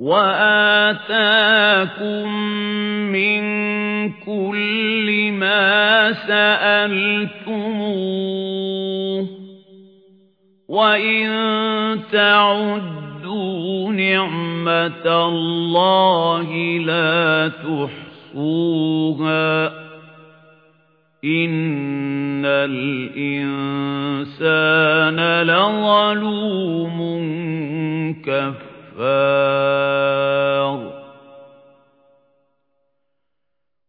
وَآتَاكُم مِّن كُلِّ مَا سَأَلْتُمُوهُ وَإِن تَعُدُّوا نِعْمَةَ اللَّهِ لَا تُحْصُوهَا إِنَّ الْإِنسَانَ لَظَلُومٌ كَفَّارٌ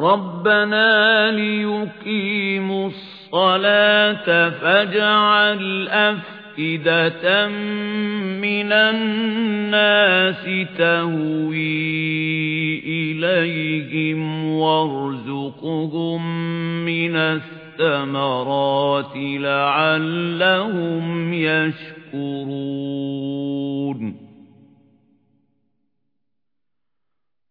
رَبَّنَا لِيُقِيمُوا الصَّلَاةَ فَاجْعَلْ أَفْئِدَةً مِنَ النَّاسِ تَهْوِي إِلَيْهِمْ وَارْزُقْهُم مِّنَ الثَّمَرَاتِ لَعَلَّهُمْ يَشْكُرُونَ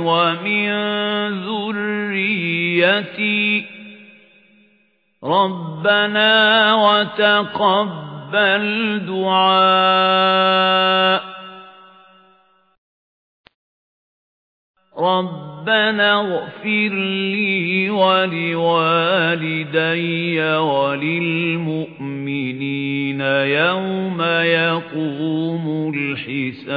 وَمِن ذُرِّيَّتِي رَبَّنَا وَتَقَبَّلْ دُعَاءِ رَبَّنَا اغْفِرْ لِي وَلِوَالِدَيَّ وَلِلْمُؤْمِنِينَ يَوْمَ يَقُومُ الْحِسَابُ